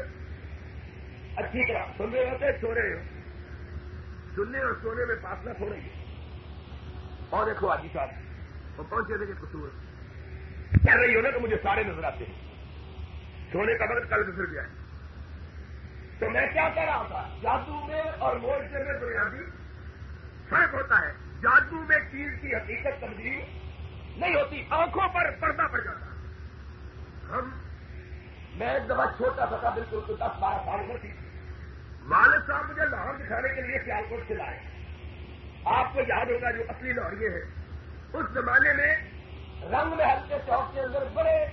S1: اچھی طرح، سن رہے ہوتے، سو رہے ہو۔ سننے اور سونے میں فاصلہ ہو رہی ہے۔ اور دیکھو آجی صاحب، وہ پہنچے تھے قصور۔ کہہ رہی ہو نا تو مجھے سارے نظر آتے ہیں۔ سونے کا وقت کل گزر گیا ہے۔ تو میں کیا کہہ رہا تھا؟ جادو میں اور موجے میں بنیادی فرق ہوتا ہے۔ جادو میں چیز کی حقیقت تبدیل نہیں ہوتی، آنکھوں پر پردہ پڑ جاتا۔ ہم میں ایک دفعہ چھوٹا سا تھا، بالکل تو دس بارہ سال میں تھی۔ والد صاحب مجھے لاہور دکھانے کے لیے سیال کوٹ سے لائے۔ آپ کو یاد ہوگا جو اصلی لاہوریے ہیں۔ اس زمانے میں رنگ محل کے چوک کے اندر بڑے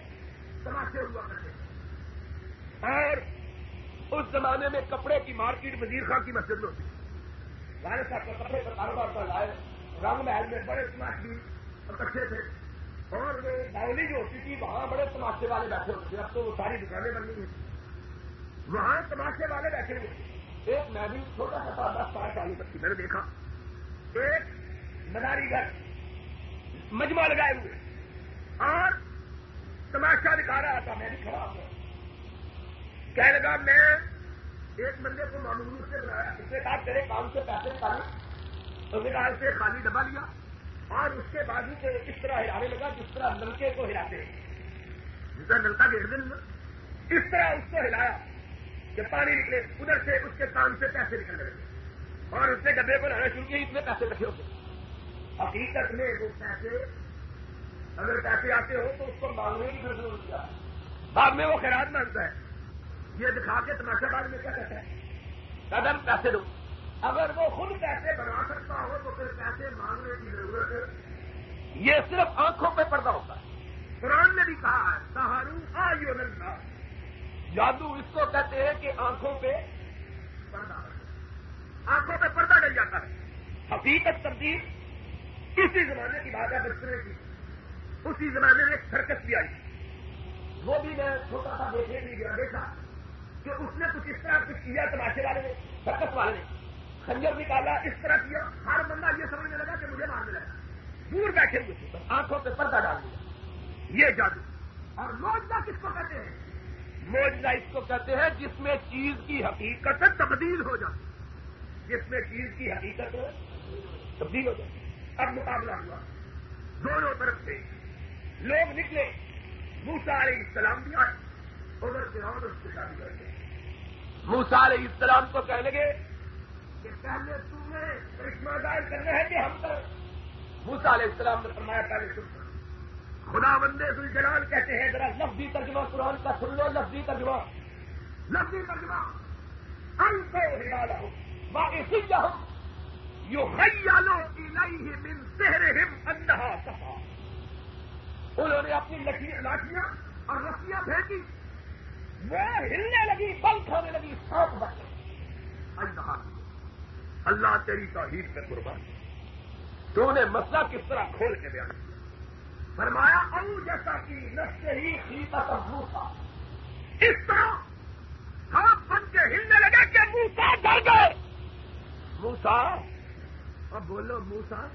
S1: تماشے ہوا کرتے اور اس زمانے میں کپڑے کی مارکیٹ وزیر خان کی مسجد میں ہوتی۔ والد صاحب کا کپڑے کا کاروبار پر لائے رنگ محل میں بڑے تماشی اکٹھے تھے۔ اور باؤلی جو ہوتی تھی، وہاں بڑے تماشے والے بیٹھے ہوتے تھے، اب تو وہ ساری دکانیں بن گئی وہاں تماشے والے بیٹھے ہوئے ایک میں بھی چھوٹا سا دس بارہ سالوں تک کی میں نے دیکھا۔ ایک مداری گھر، مجمع لگائے ہوئے۔ اور تماشا دکھا رہا تھا، میں بھی کھڑا ہوں کہنے لگا، میں ایک بندے کو معمولی سے بنایا اس نے کہا تیرے کام سے پیسے نکالے اس نے کہا سے خالی ڈبا لیا۔ اور اس کے بعد سے اس طرح ہلانے لگا، جس طرح نلکے کو ہلاتے جس طرح نلکا گیٹ دن اس طرح اس کو ہلایا کہ پانی نکلے، ادھر سے اس کے کام سے پیسے نکل لگے۔ اور اس نے ڈبے کو لانا شروع کیا اتنے پیسے رکھے ہوتے حقیقت میں وہ پیسے، اگر پیسے آتے ہو تو اس کو مانگنے کی ضرورت کیا۔ بعد میں وہ خیرات مانگتا ہے۔ یہ دکھا کے تماشا بعد میں کیا کہتا ہے؟ قدم پیسے دو۔ اگر وہ خود پیسے بنا سکتا ہو تو پھر پیسے مانگنے کی ضرورت ہے۔ یہ صرف آنکھوں پہ پردہ ہوتا ہے۔ قرآن نے بھی کہا ہے، سہارو آئیو نندا جادو اس کو کہتے ہیں کہ آنکھوں پہ پردہ آنکھوں پہ پردہ ڈل جاتا ہے۔ حقیقت تبدیل اسی زمانے کی بات ہے بچپنے کی۔ اسی زمانے میں سرکس بھی آئی۔ وہ بھی میں چھوٹا سا دیکھنے بھی گیا، دیکھا کہ اس نے کچھ اس طرح کچھ کیا تماشے والے نے، سرکس والے نے۔ خنجر نکالا، اس طرح کیا؟ ہر بندہ یہ سمجھنے لگا کہ مجھے مارنے لگا۔ دور بیٹھے ہوئے تھے، آنکھوں پہ پردہ ڈال دیا۔ یہ جادو۔ اور موجودہ کس کو کہتے ہیں؟ موجودہ اس کو کہتے ہیں جس میں چیز کی حقیقت تبدیل ہو جاتی جس میں چیز کی حقیقت تبدیل ہو جاتی اب مقابلہ ہوا۔ دونوں طرف سے لوگ نکلے۔ موسا علیہ السلام بھی آئے۔ ادھر سے اور اس کے شادی کرتے موسا علیہ السلام کو کہنے لگے کہ پہلے تمہیں کرشمہ ظاہر کرنا ہے کہ ہم پر۔ موسا علیہ السلام نے فرمایا پہلے سن۔ خدا بندے سل جلال کہتے ہیں، ذرا لفظی ترجمہ قرآن کا سن لو، لفظی ترجمہ۔ لفظی ترجمہ۔ ان کو ہلا ہو باقی یو خیالو الیہ من سہرہم انہا صفا انہوں نے اپنی لاٹیاں اور رسیاں پھینکی وہ ہلنے لگی، بل کھانے لگی، سانپ بن گئی انہا۔ اللہ تیری توحید پہ قربان۔ تو نے مسئلہ کس طرح کھول کے بیان کیا؟ فرمایا او جیسا کہ نشے ہی سیتا کا موسا۔ اس طرح سانپ بن کے ہلنے لگے کہ موسا ڈر گئے۔ موسا، اب بولو، موسا،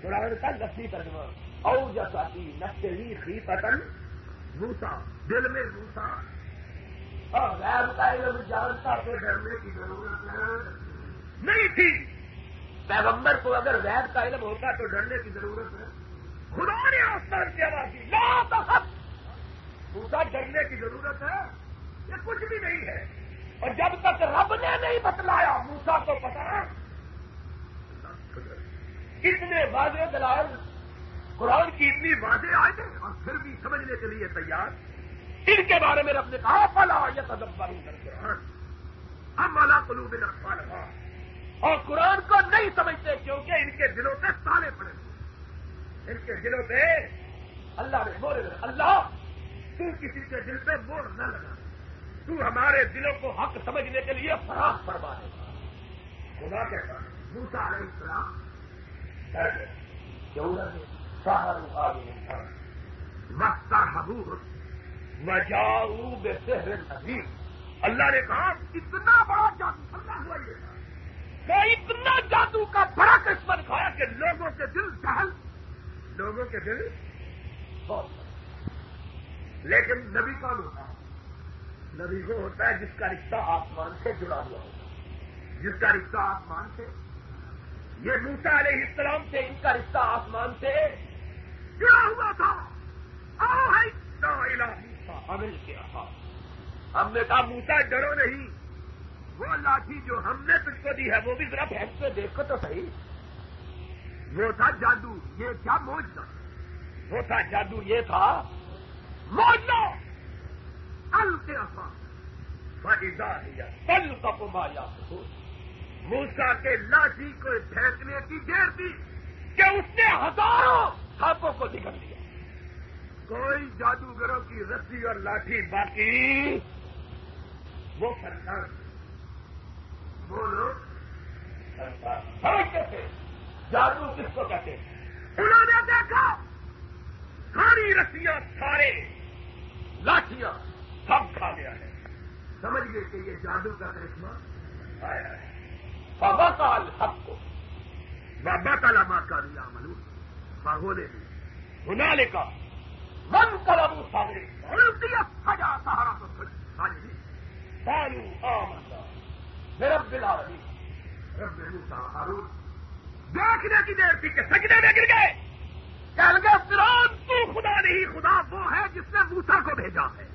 S1: تھوڑا کا لسی ترجمہ او جیسا کہ نشے ہی سیتا موسا۔ دل میں موسا۔ اور غیر کا علم جانتا تو ڈرنے کی ضرورت ہے نہیں تھی۔ پیغمبر کو اگر وید کا علم ہوتا تو ڈرنے کی ضرورت ہے۔ خدا نے آسمان کی آواز کی لا تخف۔ پوچھا ڈرنے کی ضرورت ہے۔ یہ کچھ بھی نہیں ہے۔ اور جب تک رب نے نہیں بتلایا موسا کو پتا اتنے واضح دلائل، قرآن کی اتنی واضح آئے تھے اور پھر بھی سمجھنے کے لیے تیار۔ ان کے بارے میں رب نے کہا پلا یہ قدم باروں کر قرآن ہم والا قلوب نقصان اور قرآن کو نہیں سمجھتے کیونکہ ان کے دلوں پہ تالے پڑے ان کے دلوں پہ اللہ نے بولے اللہ، تو کسی کے دل پہ بور نہ لگا۔ تو ہمارے دلوں کو حق سمجھنے کے لیے فراخ فرما دے۔ خدا کے ساتھ موسا علیہ السلام مستا حبور مجاؤ بے سہر اللہ نے کہا، اتنا بڑا جادو اللہ ہوا یہ۔ وہ اتنا جادو کا بڑا قسم دکھایا کہ لوگوں کے دل دہل لوگوں کے دل بہت لیکن نبی کون ہوتا ہے؟ نبی وہ ہوتا ہے جس کا رشتہ آسمان سے جڑا ہوا ہوتا ہے۔ جس کا رشتہ آسمان سے۔ یہ موسا علیہ السلام سے ان کا رشتہ آسمان سے جڑا ہوا تھا۔ عمل ہم نے کہا موسا ڈرو نہیں۔ وہ لاٹھی جو ہم نے تجھ کو دی ہے، وہ بھی ذرا بھینس پہ دیکھو تو صحیح۔ وہ تھا جادو، یہ کیا موج تھا وہ تھا جادو، یہ تھا موج ال کے پل کا موسا کے لاٹھی کو پھینکنے کی دیر تھی کہ اس نے ہزاروں سانپوں کو نکل دیا کوئی جادوگروں کی رسی اور لاٹھی باقی وہ سرکار وہ لوگ سمجھتے تھے۔ جادو کس کو کہتے انہوں نے دیکھا ساری رسیاں سارے لاٹیاں سب کھا گیا ہے۔ سمجھ گئے کہ یہ جادو کا کرشمہ آیا ہے۔ بابا کا الحق کو۔ بابا کا لما کا لیا منو باہولے بھی ہنالے کا من کلم سارے سجا سہارا تو سالو آمدہ رب دیکھنے کی دیر تھی کہ سجدے میں گر گئے۔ کہہ لگے فرون تو خدا نہیں خدا وہ ہے جس نے موسا کو بھیجا ہے۔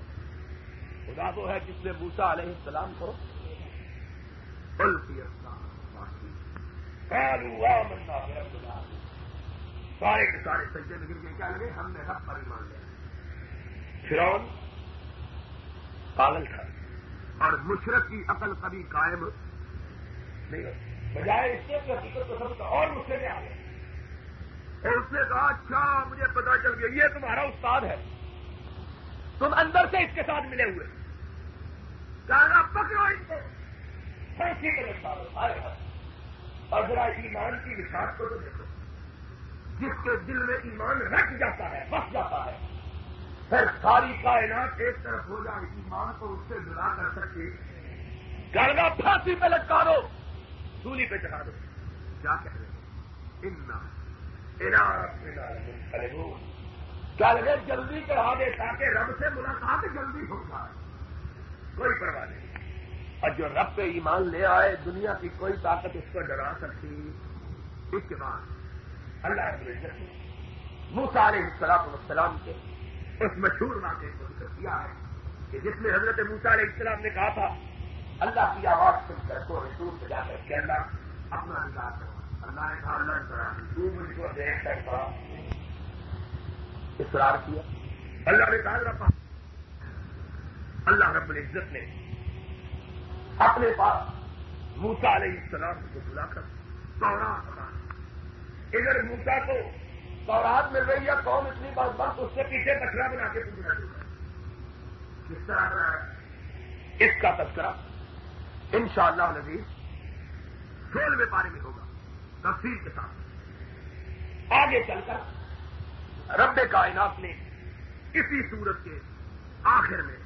S1: خدا وہ ہے جس نے موسا علیہ السلام کو سارے کے سارے سجدے میں گر گئے۔ کیا لگے ہم نے رب پر ایمان لیا۔ فرون پاگل تھا۔ اور مشرق کی عقل کبھی قائم نہیں بجائے اس کے حقیقت کو سمجھتا اور مجھ سے آ گیا اور اس نے کہا اچھا مجھے پتا چل گیا، یہ تمہارا استاد ہے۔ تم اندر سے اس کے ساتھ ملے ہوئے۔ کہنا پکڑو اس کو۔ پھانسی کے اور ذرا ایمان کی وشاس کو تو دیکھو۔ جس کے دل میں ایمان رکھ جاتا ہے، بس جاتا ہے۔ پھر ساری کائنات ایک طرف ہو جائے ایمان کو اس سے جلا کر سکے۔ گرگا پھانسی پہ لٹکا دو سولی پہ چڑھا دو۔ کیا کہہ رہے گلے جلدی چڑھا دے تاکہ رب سے ملاقات جلدی ہو جائے؟ کوئی پرواہ نہیں۔ اور جو رب پہ ایمان لے آئے، دنیا کی کوئی طاقت اس کو ڈرا سکتی۔ اس کے بعد اللہ رب العزت موسا علیہ السلام السلام کے اس مشہور واقعے کو ذکر کیا ہے کہ جس میں حضرت موسا علیہ السلام نے کہا تھا، اللہ کی آواز سن کر کو رسول سے جا کر کے اللہ اپنا انتظار کرو۔ اللہ نے کہا، اللہ کرا تو مجھ کو دیکھ کر کہا اصرار کیا۔ اللہ نے کہا رفا اللہ رب العزت نے اپنے پاس موسا علیہ السلام کو بلا کر سورا ادھر موسا کو سورات مل رہی ہے، قوم اتنی بات بات اس سے پیچھے کچرا بنا کے پوچھنا چاہیے۔ کس طرح اس کا تذکرہ ان شاء اللہ نزیز فیل میں پارے میں ہوگا، تفصیل کے ساتھ۔ آگے چل کر رب کائنات نے اسی صورت کے آخر میں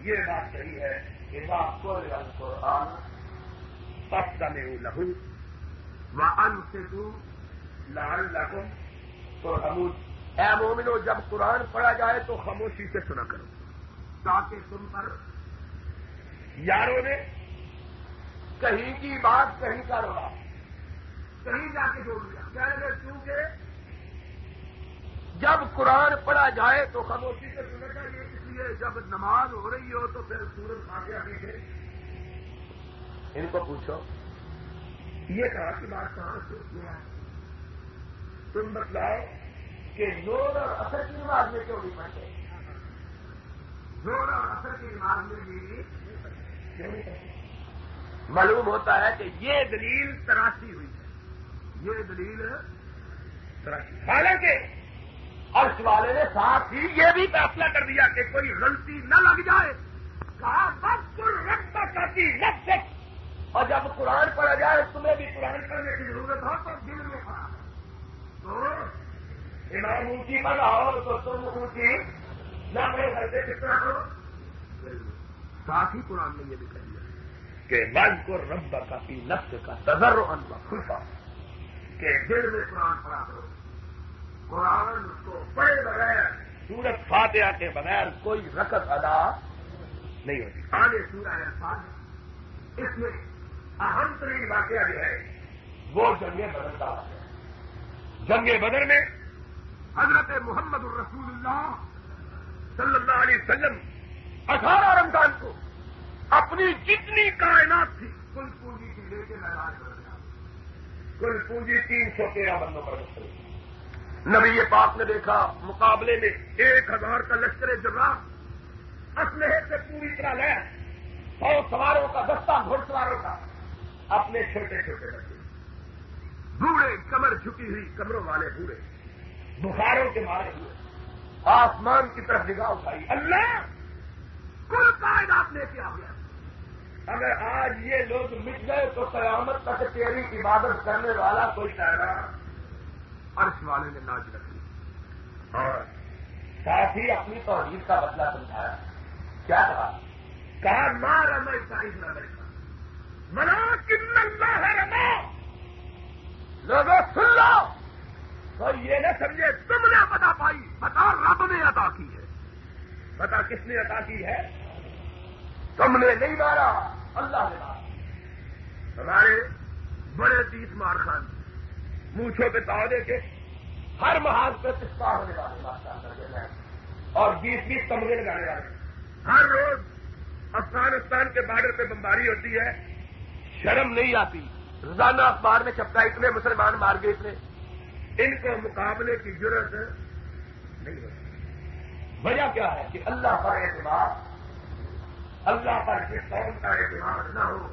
S1: یہ بات کہی ہے کہ بات کو قرآن پس لہو و ان سے تو لال لکھو تو اے مومنو، جب قرآن پڑھا جائے تو خاموشی سے سنا کرو۔ تاکہ تم پر یاروں نے کہیں کی بات کہیں کا رہا کہیں جا کے جوڑ لیا کیا کیونکہ جب قرآن پڑھا جائے تو خاموشی سے سنا چاہیے اس لیے جب نماز ہو رہی ہو تو پھر سورج آگے پیچھے ان کو پوچھو، یہ کہا کہ بات کہاں سے ہے؟ تم بتلاؤ کہ زور اور اثر کی نماز میں کیوں نہیں پڑھتے؟ زور اور اثر کی نماز میں بھی معلوم ہوتا ہے کہ یہ دلیل تراشی ہوئی ہے۔ یہ دلیل تراشی۔ حالانکہ عرش والے نے ساتھ ہی یہ بھی فیصلہ کر دیا کہ کوئی غلطی نہ لگ جائے۔ کہا، بس رقص کرتی لگ اور جب قرآن پڑھا جائے، تمہیں بھی قرآن پڑھنے کی ضرورت ہو تو دل میں پڑا تو امام اونچی بناؤ تو تم اونچی نہ میرے گھر سے کتنا کرو ساتھ ہی قرآن نے یہ بھی کہہ دیا کہ من کو رب کا پی نفس کا تذر ان کا کہ دل میں قرآن پڑا کرو۔ قرآن کو پڑھے بغیر سورت فاتحہ کے بغیر کوئی رقط ادا نہیں ہوتی۔ آگے سورہ احسان اس میں اہم ترین واقعہ جو ہے۔ وہ جنگ بدل کا۔ ہے جنگ بدر میں حضرت محمد الرسول اللہ صلی اللہ علیہ وسلم اٹھارہ رمضان کو اپنی جتنی کائنات تھی، کل پونجی کی لے کے میدان کر دیا کل پونجی تین سو تیرہ بندوں پر مختلف نبی پاک نے دیکھا مقابلے میں ایک ہزار کا لشکر جرا اسلحے سے پوری طرح لیا سو سواروں کا دستہ گھڑ سواروں کا، اپنے چھوٹے چھوٹے بچے۔ بوڑھے کمر جھکی ہوئی کمروں والے بوڑھے، بخاروں کے مارے ہوئے، آسمان کی طرف نگاہ اٹھائی، اللہ، کل کائنات لے کے آ گیا۔ اگر آج یہ لوگ مٹ گئے تو قیامت تک تیری عبادت کرنے والا کوئی ٹہرا عرش والے نے ناچ رکھی اور ساتھ ہی اپنی توحید کا بدلہ سمجھایا۔ کیا کہا؟ کہا مار میں شاہد نہ بیٹھا منا کن اللہ ہے رما لوگوں سن لو تو یہ نہ سمجھے تم نے بتا پائی بتا رب نے عطا کی ہے۔ بتا کس نے عطا کی ہے؟ تم نے نہیں مارا، اللہ نے مارا۔ ہمارے بڑے تیس مار خان، مونچھوں پہ تاؤ کے ہر محاذ پہ پستا ہونے والے اور بیس بیس کمرے لگانے والے ہر روز افغانستان کے بارڈر پہ بمباری ہوتی ہے، شرم نہیں آتی۔ روزانہ اخبار میں چھپتا اتنے مسلمان مار گئے، اتنے۔ ان کو مقابلے کی ضرورت نہیں ہوتی۔ وجہ کیا ہے کہ اللہ پر اعتبار اللہ پر جس قوم کا اعتبار نہ ہو،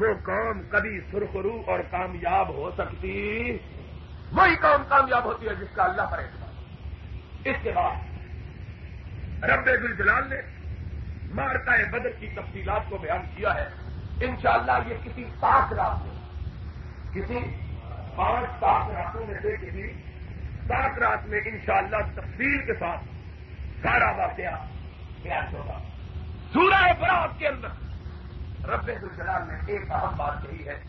S1: وہ قوم کبھی سرخرو اور کامیاب ہو سکتی۔ وہی قوم کامیاب ہوتی ہے جس کا اللہ پر اعتبار اس کے بعد رب جلال نے مارکا بدر کی تفصیلات کو بیان کیا ہے۔ انشاءاللہ یہ کسی پاک رات میں کسی پانچ سات راتوں میں سے کسی سات رات میں انشاءاللہ تفصیل کے ساتھ سارا واقعہ بیان ہوگا۔ سورہ برات کے اندر رب الجلال نے ایک اہم بات کہی ہے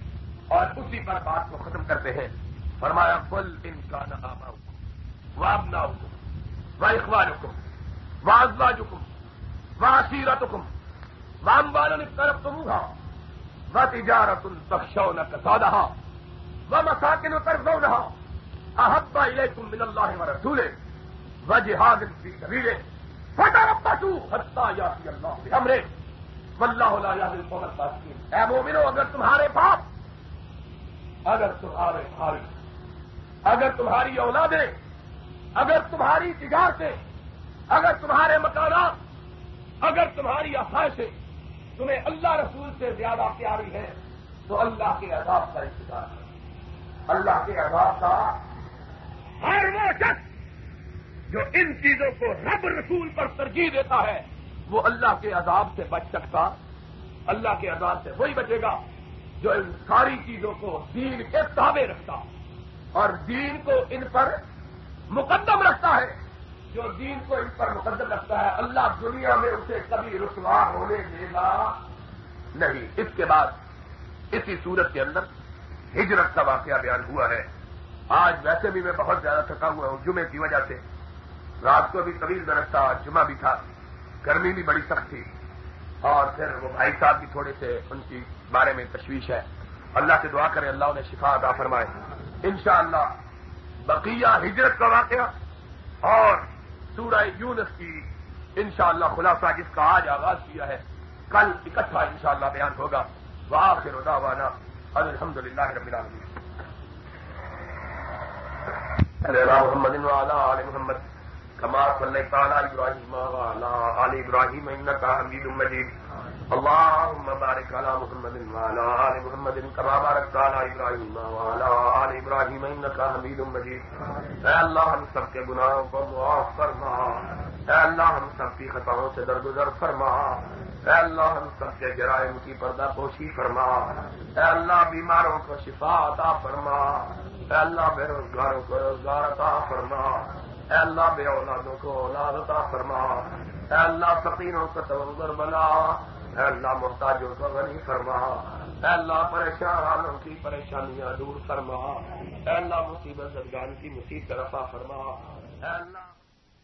S1: اور اسی پر بات کو ختم کرتے ہیں۔ فرمایا کل ان کا نام واب نہ حکم و اخبار حکم واضوا جکم واسیرت حکم وام والوں نے طرف تم و تجارت البخشو نہ کسادہ و مساکن کر دو رہا احبا الیکم من اللہ و رسول و جہاد فی سبیلے فتح ربا تو حتا یا فی اللہ ہمرے واللہ لا یهدی القوم الفاسقین. اے مومنو، اگر تمہارے باپ، اگر تمہارے بھائی اگر تمہاری اولادیں، اگر تمہاری تجارتیں، اگر تمہارے مکانات، اگر تمہاری آسائشیں تمہیں اللہ رسول سے زیادہ پیاری ہے تو اللہ کے عذاب کا انتظار ہے اللہ کے عذاب کا ہر وہ شخص جو ان چیزوں کو رب رسول پر ترجیح دیتا ہے، وہ اللہ کے عذاب سے بچ سکتا، اللہ کے عذاب سے وہی بچے گا جو ان ساری چیزوں کو دین کے تابع رکھتا اور دین کو ان پر مقدم رکھتا ہے۔ جو دین کو ان پر مقدم رکھتا ہے، اللہ دنیا میں اسے کبھی رسوا ہونے دے گا نہیں۔ اس کے بعد اسی صورت کے اندر ہجرت کا واقعہ بیان ہوا ہے۔ آج ویسے بھی میں بہت زیادہ تھکا ہوا ہوں، جمعے کی وجہ سے۔ رات کو بھی طویل درخت تھا جمعہ بھی تھا۔ گرمی بھی بڑی سخت تھی۔ اور پھر وہ بھائی صاحب بھی تھوڑے سے ان کی بارے میں تشویش ہے۔ اللہ سے دعا کرے اللہ نے شفا ادا فرمائے۔ انشاءاللہ، بقیہ ہجرت کا واقعہ اور سورہ یونس کی انشاءاللہ خلاصہ جس کا آج آغاز کیا ہے، کل اکٹھا انشاءاللہ بیان ہوگا۔ وہاں سے روانا الحمد للہ رب العالمین محمد آل محمد كما صليت على إبراهيم وعلى آل إبراهيم إنك حميد مجيد. اللهم بارك على محمد وعلى آل محمد كما باركت على إبراهيم وعلى آل إبراهيم إنك حميد مجيد. اے اللہ، ہم سب کے گناہوں کو معاف فرما۔ اے اللہ، ہم سب کی خطاؤں سے درگزر فرما۔ اے اللہ ہم سب کے جرائم کی پردہ پوشی فرما۔ اے اللہ بیماروں کو شفا عطا فرما۔ اے اللہ بے روزگاروں کو روزگار عطا فرما۔ اے اللہ بے اولادوں کو اولاد عطا فرما۔ اے اللہ فقیروں کو تونگر بنا۔ اے اللہ محتاجوں کو غنی فرما۔ اے اللہ پریشان والوں کی پریشانیاں دور فرما۔ اے اللہ مصیبت زدگان کی مصیبت رفا فرما۔ اے اللہ